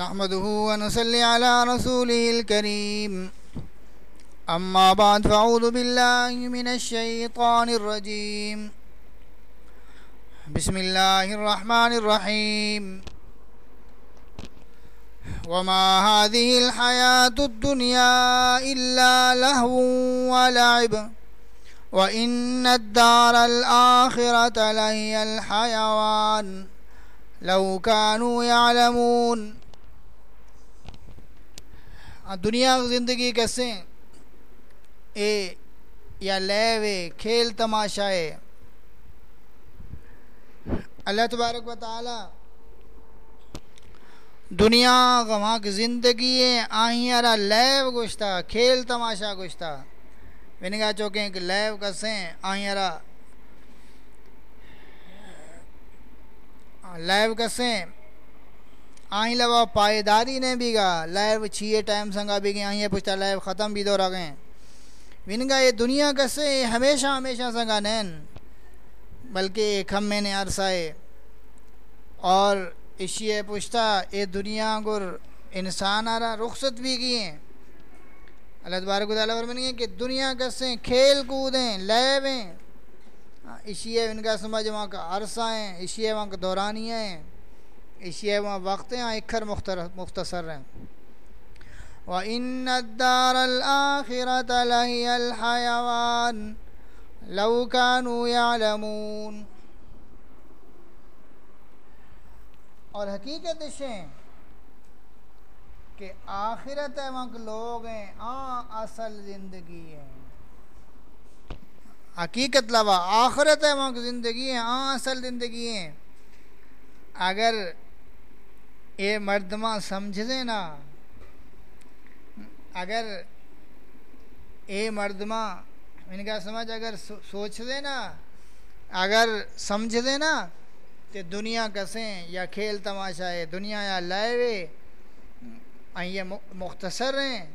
نحمده ونصلي على رسوله الكريم. أما بعد فأعوذ بالله من الشيطان الرجيم. بسم الله الرحمن الرحيم. وما هذه الحياة الدنيا إلا لهو ولعب. وإن الدار الآخرة لهي الحيوان. لو كانوا يعلمون ہاں، دنیا زندگی کیسے؟ اے یا لیوے، کھیل تماشا ہے۔ اللہ تبارک و تعالی دنیا وہاں کی زندگی ہے آہیں ارا لیو گشتا کھیل تماشا گشتا ونگا چوکیں کہ لیو کسیں آہیں ارا لیو کسیں آہیں لوا پائیداری نے بھی گا۔ چھیے ٹائم سنگا بھی گئے آہیں پوچھتا لیو ختم بھی دو رہ گئے۔ ونگا یہ دنیا کسے ہمیشہ ہمیشہ سنگا نین۔ بلکہ ایک ہم میں نے عرصہ ہے۔ اور اشیے پوچھتا اے دنیا گر انسان آرہ رخصت بھی کی ہیں؟ اللہ تبارک و تعالیٰ فرمانی کہ دنیا کسے کھیل کودیں لیویں اشیے ان کا سمجھ وہاں کا عرصہ ہیں اشیے وہاں کا دورانیہ ہیں۔ اشیے وہاں وقت ہیں اکھر مختصر ہیں۔ وَإِنَّ الدَّارَ الْآخِرَةَ لَهِيَ الْحَيَوَانِ لَوْ كَانُوا يَعْلَمُونَ۔ اور حقیقت اشیں کہ آخرت ہے، وہاں لوگ ہیں آن اصل زندگی ہے حقیقت لوا، آخرت ہے، وہاں زندگی ہے آن اصل زندگی ہے اگر اے مردمہ سمجھ دے نا۔ اگر اے مردمہ ان کا سمجھ، اگر سوچ دے نا، اگر سمجھ دے نا تو دنیا کسیں یا کھیل تماشا ہے، دنیا یا لائے یہ مختصر ہیں۔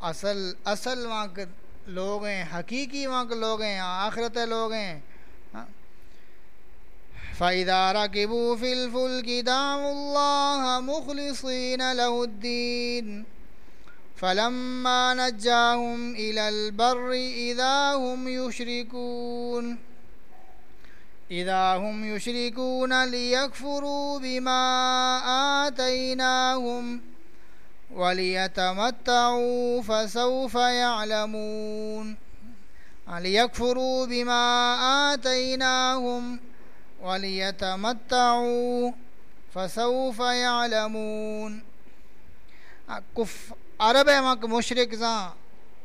اصل اصل وہاں کے لوگ ہیں، حقیقی وہاں کے لوگ ہیں، آخرت لوگ ہیں۔ فَإِذَا رَكِبُوا فِي الْفُلْكِ دَعَوُا اللَّهَ مُخْلِصِينَ لَهُ الدِّينَ. فَلَمَّا نَجَّاهُمْ إِلَى الْبَرِّ إِذَا هُمْ يُشْرِكُونَ. إِذَا هُمْ يُشْرِكُونَ لِيَكْفُرُوا بِمَا آتَيْنَاهُمْ وَلِيَتَمَتَّعُوا فَسَوْفَ يَعْلَمُونَ. لِيَكْفُرُوا بِمَا آتَيْنَاهُمْ وَلِيَتَمَتَّعُوا فَسَوْفَ يَعْلَمُونَ. عرب ہے وہاں مشرق زاں،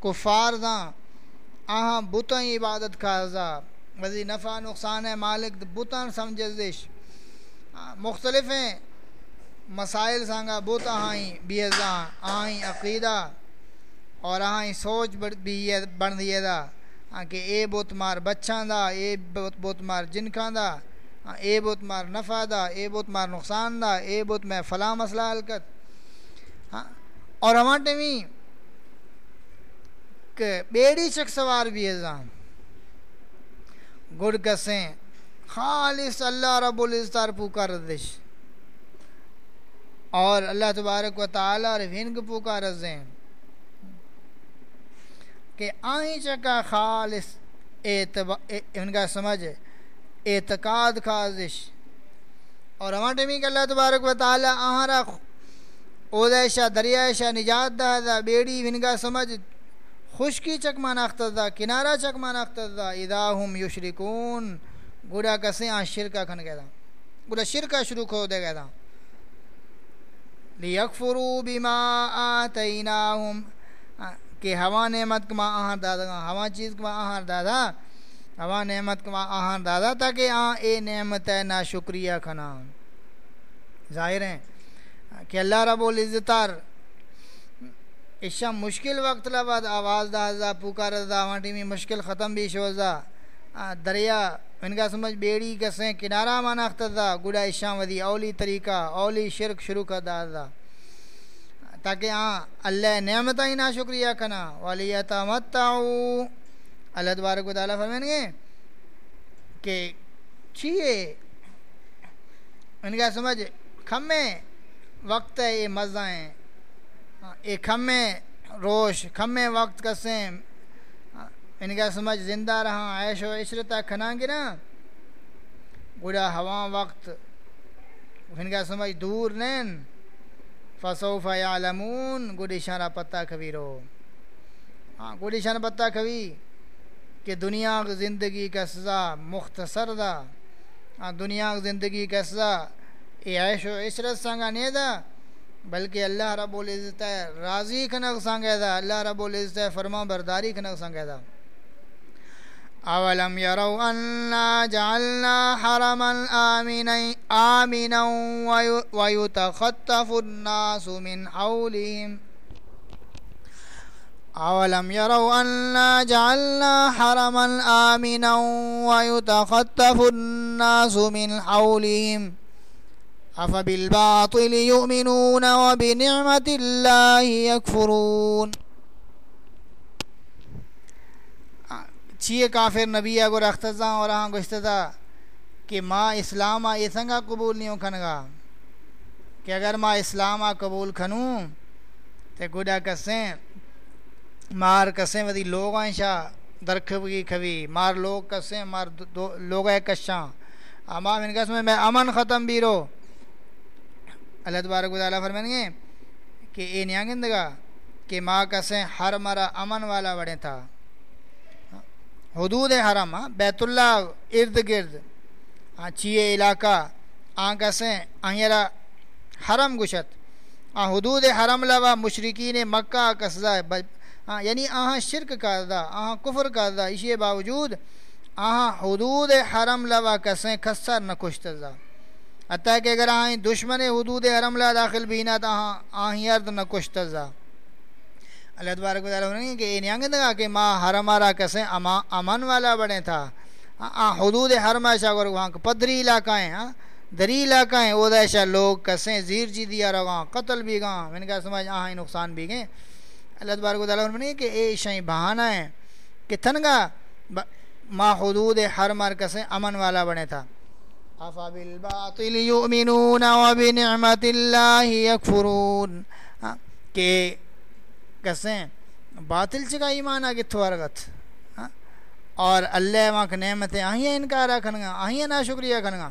کفار زاں، آہاں بتائیں عبادت کھازا وزی نفع، نقصان ہے، مالک بتاں سمجھزش مختلف ہیں مسائل سانگا بوت آئیں بیزاں آئیں عقیدہ، اور آئیں سوچ بھی بن دیے دا۔ کہ اے بوت مار بچھاں دا، اے بوت مار جن کھاں دا۔ ہاں، اے بوت مار نفع دا، اے بوت مار نقصان دا، اے بوت میں فلاں مسئلہ حلکت ہاں، اور ہمارے ٹیمی کہ بیڑی چک سوار بھی ازاں گڑ کسیں، خالص اللہ رب العزتار پوکار دش اور اللہ تبارک و تعالی اور ہنگ پوکار رزیں۔ کہ آئیں چکا خالص ان کا سمجھ اعتقاد خازش۔ اور ہمارے ٹیمی کہ اللہ تبارک و تعالی آہارا اودیشا دریائشا نجات دا دا، بیڑی ان کا سمجھ۔ خشکی چک ماناخت دا، کنارہ چک ماناخت دا۔ اذا ہم یشرکون۔ گوڑا کسیں آن شرکہ کھن گئے دا۔ گوڑا شرکہ شروع کھو دے گئے دا۔ لیکفروا بما آتیناہم۔ کہ ہوا نعمت کما آہاں دادا، ہوا چیز کما آہاں دادا۔ ہوا نعمت آہاں دادا تاکہ آن اے نعمت ہے، نا شکریہ کھنا۔ ظاہر ہیں کہ اللہ رب العزتار اشا مشکل وقت لباد آواز دا دا پکار دا وانٹی میں مشکل ختم بھی شوزا دریا، ان کا سمجھ بیڑی کسیں، کنارہ مانا اختدا گڑا اشاں ودی، اولی طریقہ، اولی شرک شروع کا دا تاکہ ہاں اللہ نعمت ہی نا شکریہ کنا وَلِيَتَمَتَّعُوا اللہ تبارک و تعالیٰ فرمین گے کہ چھیے، ان کا سمجھ کھمیں وقت ہے، یہ مزہ ہیں۔ یہ کھمے، روش، کھمے، وقت کسیں ان کا سمجھ، زندہ رہا عیش و عشرتا کھنا گرا گڑا ہوا وقت، ان کا سمجھ، دور نین۔ فصوف یعلمون گڑی شانہ پتہ کبھی رو۔ ہاں گڑی شانہ پتہ کبھی۔ کہ دنیا زندگی کا سزا مختصر دا دنیا زندگی کا سزا یہ عیش و عشرت سانگا نہیں دا، بلکہ اللہ رب العزت ہے راضی کھنک سانگے دا، اللہ رب العزت ہے فرما برداری کھنک سانگے دا۔ اولم يروا أنا جعلنا حرما آمنا آمنا ويتخطف الناس من حولهم۔ اولم يروا أنا جعلنا حرما آمنا ويتخطف الناس من حولهم أفبالباطل يؤمنون وبنعمة الله يكفرون چیئے کافر نبی اگر اختزاں اور ہاں گشتہ کہ ماں اسلام آ یہ سنگا قبول نہیں کھنگا کہ اگر ماں اسلام آ قبول کھنوں تو گوڑا کسیں مار کسیں ودی لوگ آئیں شاہ درکھوگی کھوی مار لوگ کسیں مار لوگ آئے کشاں اما من قسم میں امن ختم بھی رو اللہ تبارک و تعالیٰ فرمائیں گے کہ اے نیانگندگا کہ ماں کسیں ہر مرا امن والا بڑے تھا حدود حرم ہاں بیت اللہ ارد گرد چیئے علاقہ آن کسیں آئیرا حرم گشت آن حدود حرم لوا مشرقین مکہ کسزا ہاں یعنی آہاں شرک کردہ، آہاں کفر کردہ اسی باوجود آہاں حدود حرم لوا کسیں کسر نہ کشتزا حتیٰ کہ اگر آہیں دشمن حدود حرم لوا داخل بینا تا آہاں آہیں ارد نہ کشتزا اللہ تبارک و تعالیٰ کہ یہ نہیں گا کہ ماں حرمارا کسیں امن والا بڑے تھا۔ حدود حرم ایسا کر وہاں پدری علاقہ ہیں ہاں دری علاقہ ہیں، وہ ایسا لوگ کسیں زیر جی دیا رہا قتل بھی گاں، میں نے کہا سمجھ، آہاں نقصان بھی گئے۔ اللہ تبارک و تعالیٰ نے کہ اے شہیں بہانہ ہے کہ تھنگا ما حدود حرمار کسیں امن والا بنے تھا۔ افا بالباطل یؤمنون وبنعمت اللہ یکفرون۔ ہاں، کہ کسیں باطل چکا ایمان آگے تھوارگت۔ ہاں، اور اللہ وہاں نعمتیں آہیاں انکارا کھنگا آہیاں نا شکریہ کھنگا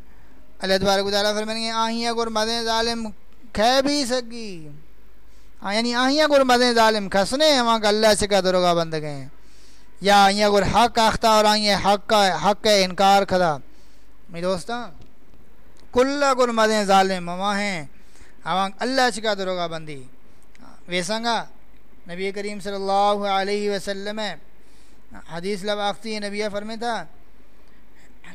اللہ تبارک و تعالیٰ فرمائیں گے آہیاں گر مدیں ظالم کھے بھی سکی۔ یعنی آہیاں گر مدیں ظالم کھسنے ہیں وہاں کا اللہ سے کا دروگا بند گئے یا آہیاں گر حق آختہ اور آہیاں حق کا حق کا انکار کھدا۔ میری دوستاں کلہ گر مدیں ظالم وہاں ہیں، وہاں اللہ سے کا دروگا بندی ویسنگا، نبی کریم صلی اللہ علیہ وسلم، حدیث لباختی نبی فرمے تھا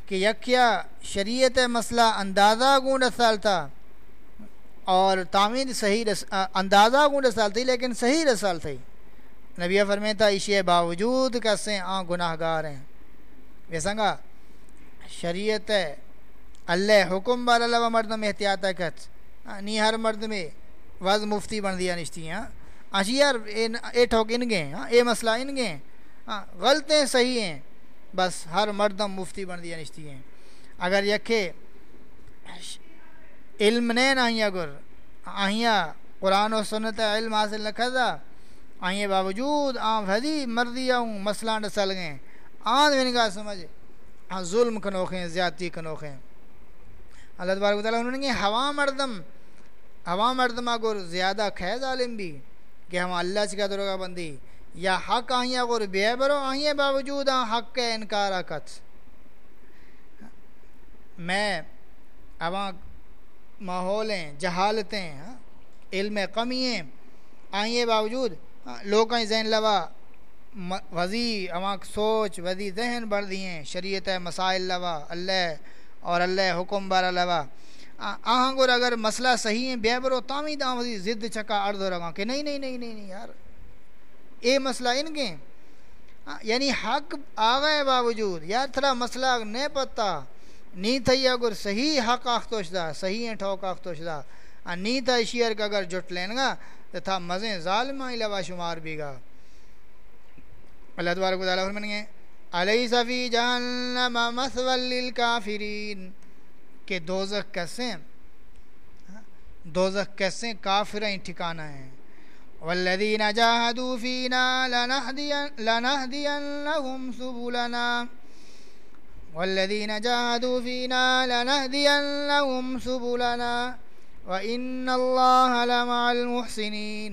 کہ یکیا شریعت مسئلہ اندازہ گونڈ سال تھا اور تعمیر صحیح رس اندازہ گونڈ سال تھی لیکن صحیح رسال تھی۔ نبی فرمے تھا باوجود کسے آن گناہ گار ہیں ویسنگا شریعت اللہ حکم بار اللہ مرد میں احتیاط کت نی ہر مرد میں وز مفتی بن دیا نشتی ہیں۔ اشیار اے ٹھوک ان گئے ہاں اے مسئلہ ان گئے ہاں غلطیں صحیح ہیں۔ بس ہر مردم مفتی بن دیا نشتی ہیں۔ اگر یکھے علم نے آئیں گر آہیاں قرآن و سنت علم حاصل نہ کھدا آئیں باوجود آن بھدی مردی آؤں مسئلہ ڈسل گئے آن میں نگاہ سمجھ، آن ظلم کنوکھیں زیادتی کنوکھیں اللہ تبارک تعالیٰ انہوں نے ہوا مردم ہوا مردم اگر زیادہ خیز عالم بھی، کہ ہم اللہ سے کیا دروگا بندی یا حق آہیاں غور بے برو آہیاں باوجود آن حق کے انکار آکت۔ میں اواں ماحولیں جہالتیں علم کمییں آئیں باوجود ہاں، لوگیں ذہن لوا وزی اواں سوچ وزی ذہن بڑھ دیئیں شریعت مسائل لوا اللہ اور اللہ حکم بارہ لوا۔ آہاں گور اگر مسئلہ صحیح ہے بے برو تامی دا وزی زد چکا ارد ہو رہا کہ نہیں نہیں نہیں نہیں نہیں یار۔ اے مسئلہ ان کے۔ ہاں، یعنی حق آگئے باوجود یار تھرا مسئلہ نہیں پتا، نی تھئی اگر صحیح حق آختوش دا، صحیح ہیں ٹھوک آختوش دا نی تھا شیر کا اگر جٹ لین گا، تو تھا مزیں ظالمہ علاوہ شمار بھی گا۔ اللہ تبارک و تعالیٰ فرمائیں گے علیہ صفی جہنم مثول للکافرین۔ کہ دوزخ کیسے ہاں، دوزخ کیسے کافرین ٹھکانہ ہیں۔ والذين جاهدوا فينا لنهدين لنهدينهم سبلنا. والذين جاهدوا فينا لنهدينهم سبلنا. وإن الله لمع المحسنين.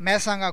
كوشا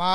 ما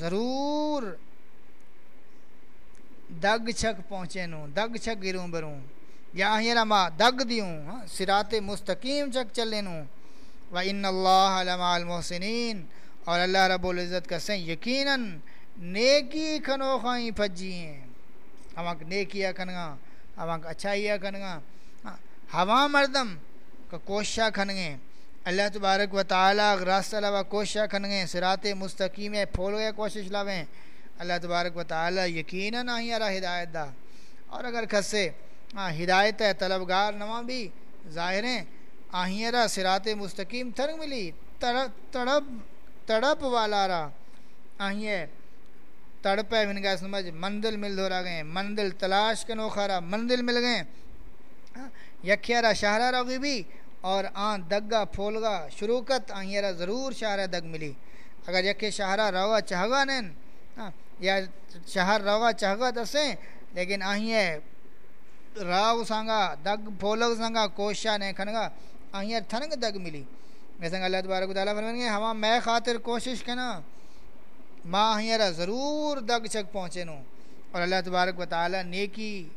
ضرور دگ چھک پہنچے نوں دگ چھک گروں بروں۔ یا آہیارا ما دگ دیوں ہاں؟ سرات مستقیم چک چلے نوں وَإِنَّ اللَّهَ لَمَعَ الْمُحْسِنِينَ اور اللہ رب العزت کا سیں یقیناً نیکی کھنو خائیں پھجی ہیں ہماں نیکیا کھنگا ہماں اچھائیا کھنگا ہاں، ہوا مردم کا کوششہ کھنگیں۔ اللہ تبارک و تعالیٰ راستہ لوا کوششہ کھنگیں سرات مستقیم پھول گئے کوشش لویں اللہ تبارک و تعالیٰ یقیناً آہیں ارا ہدایت دا۔ اور اگر کھسے ہدایت ہے، طلبگار نواں بھی ظاہریں آہیں سرات مستقیم تھرگ ملی تڑپ تڑپ تڑپ والا رہا آئیے تڑپے من گئے سمجھ مندل مل دھو رہا گئے مندل تلاش کے نوخا رہا مندل مل گئے۔ یکھیارا شہرہ رہا بھی، اور آن دگا پھولگا شروکت آئیے ضرور شہرہ دگ ملی۔ اگر یکھے شہرہ رہا چاہگا نین یا شہر رہا چاہگا دسیں، لیکن آئیے راو سانگا، دگ پھولگ سانگا، کوشا نے کھنگا، آئیے تھنگ دگ ملی۔ ویسے اللہ تبارک و تعالیٰ فرمائیں گے، ہما میں خاطر کوشش کنا ماں ہیرا ضرور دگ چک پہنچے نو۔ اور اللہ تبارک و تعالیٰ نیکی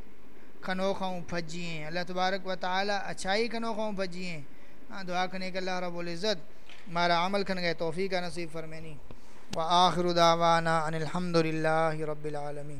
کھنوخوں پھجی ہیں۔ اللہ تبارک و تعالیٰ اچھائی کھنوخوں پھجی ہیں۔ ہاں دعا کھنے کہ اللہ رب العزت مارا عمل کھن گئے، توفیق نصیب فرمینی وآخر دعوانا ان الحمد للہ رب العالمین